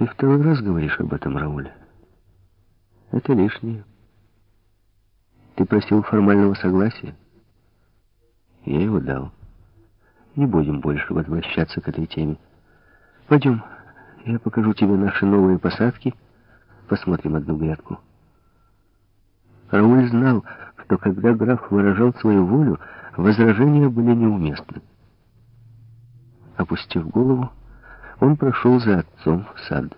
Ты второй раз говоришь об этом, Рауль. Это лишнее. Ты просил формального согласия? Я его дал. Не будем больше возвращаться к этой теме. Пойдем, я покажу тебе наши новые посадки. Посмотрим одну грядку. Рауль знал, что когда граф выражал свою волю, возражения были неуместны. Опустив голову, он прошел за отцом в сад.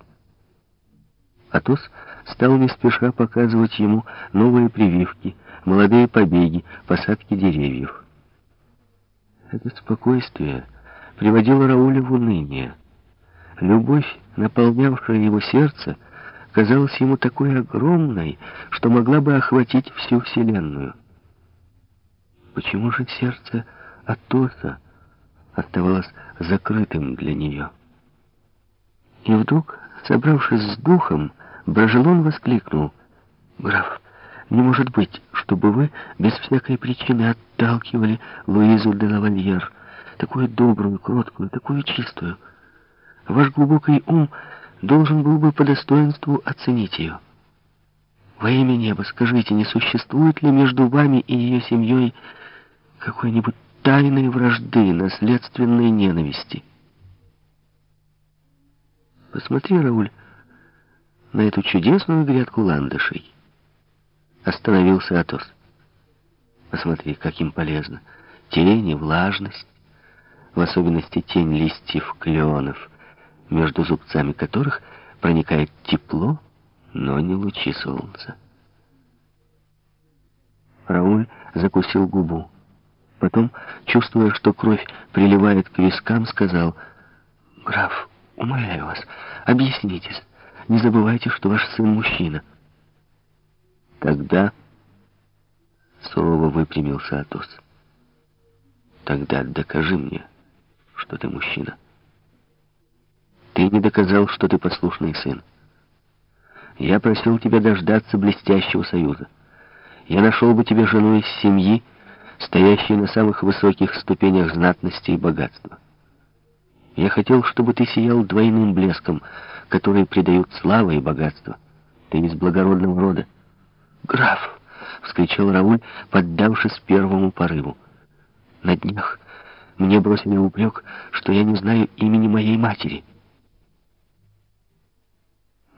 Атос стал не спеша показывать ему новые прививки, молодые побеги, посадки деревьев. Это спокойствие приводило Рауля в уныние. Любовь, наполнявшая его сердце, казалась ему такой огромной, что могла бы охватить всю Вселенную. Почему же сердце Атоса оставалось закрытым для нее? И вдруг, собравшись с духом, Брожелон воскликнул. «Граф, не может быть, чтобы вы без всякой причины отталкивали Луизу де лавальер, такую добрую, кроткую, такую чистую. Ваш глубокий ум должен был бы по достоинству оценить ее. Во имя неба скажите, не существует ли между вами и ее семьей какой-нибудь тайной вражды, наследственной ненависти?» Посмотри, Рауль, на эту чудесную грядку ландышей. Остановился Атос. Посмотри, как им полезно. Тень и влажность, в особенности тень листьев кленов, между зубцами которых проникает тепло, но не лучи солнца. Рауль закусил губу. Потом, чувствуя, что кровь приливает к вискам, сказал, «Граф, Умоляю вас, объяснитесь. Не забывайте, что ваш сын мужчина. Тогда сурово выпрямился Атос. Тогда докажи мне, что ты мужчина. Ты не доказал, что ты послушный сын. Я просил тебя дождаться блестящего союза. Я нашел бы тебе жену из семьи, стоящей на самых высоких ступенях знатности и богатства. Я хотел, чтобы ты сиял двойным блеском, который придают слава и богатство. Ты из благородного рода. «Граф!» — вскричал Рауль, поддавшись первому порыву. «На днях мне бросили упрек, что я не знаю имени моей матери».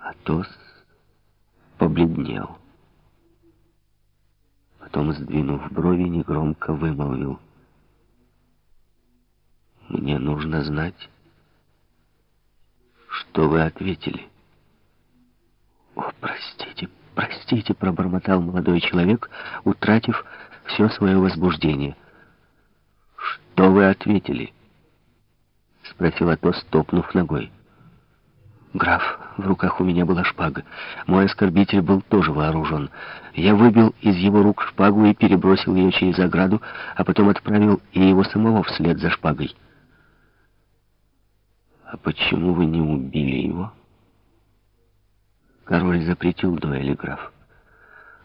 Атос побледнел. Потом, сдвинув брови, негромко вымолвил — мне нужно знать, что вы ответили. О, простите, простите, пробормотал молодой человек, утратив все свое возбуждение. Что вы ответили? Спросил Атос, топнув ногой. «Граф, в руках у меня была шпага. Мой оскорбитель был тоже вооружен. Я выбил из его рук шпагу и перебросил ее через ограду, а потом отправил и его самого вслед за шпагой». «А почему вы не убили его?» Король запретил дуэли, граф.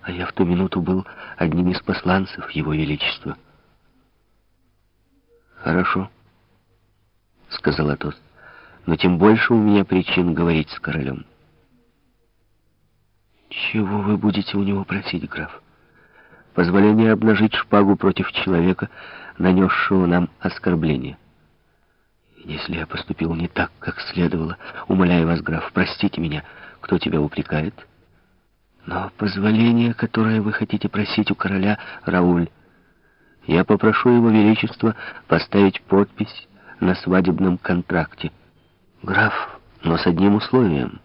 А я в ту минуту был одним из посланцев его величества. «Хорошо», — сказал Атос, — «но тем больше у меня причин говорить с королем». «Чего вы будете у него просить, граф?» «Позволение обнажить шпагу против человека, нанесшего нам оскорбление». Если я поступил не так, как следовало, умоляю вас, граф, простите меня, кто тебя упрекает? Но позволение, которое вы хотите просить у короля, Рауль, я попрошу его величество поставить подпись на свадебном контракте. Граф, но с одним условием.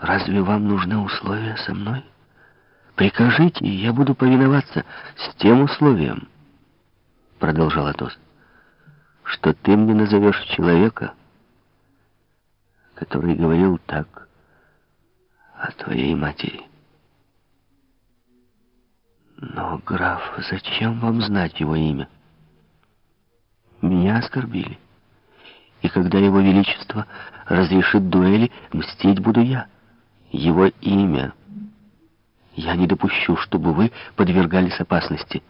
Разве вам нужны условия со мной? Прикажите, и я буду повиноваться с тем условием, продолжал Атос что ты мне назовешь человека, который говорил так о твоей матери. Но, граф, зачем вам знать его имя? Меня оскорбили. И когда его величество разрешит дуэли, мстить буду я. Его имя. Я не допущу, чтобы вы подвергались опасности.